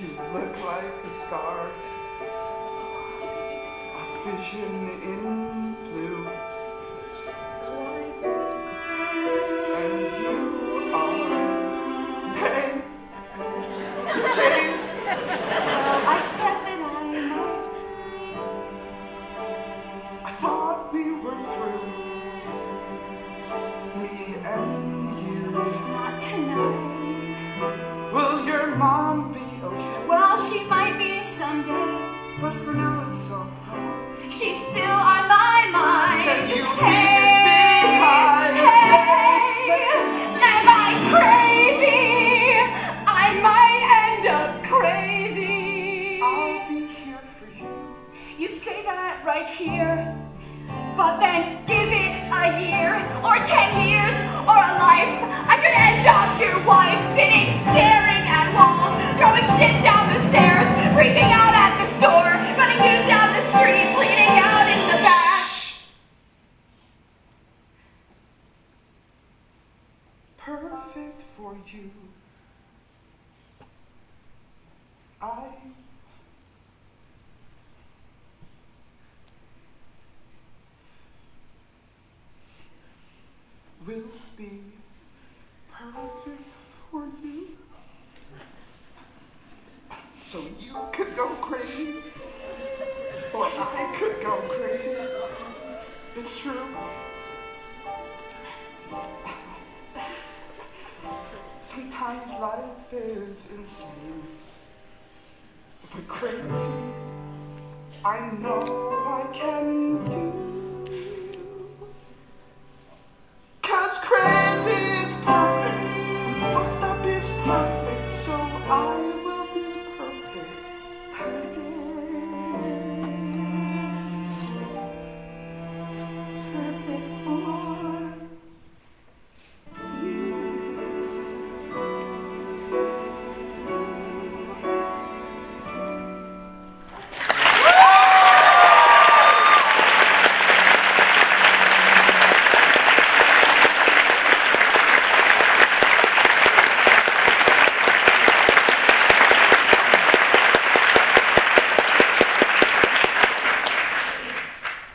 You look like a star, a vision in someday, but for now it's so far. She's still on my mind. Can you hey, leave it behind hey. Let's, let's am I crazy? I might end up crazy. I'll be here for you. You say that right here, but then give it a year or ten years or a life. I could end up your wife sitting still. Perfect for you. I will be perfect for you. So you could go crazy, or I could go crazy. It's true. Sometimes life is insane, but crazy I know I can do. Cause crazy is perfect, and fucked up is perfect.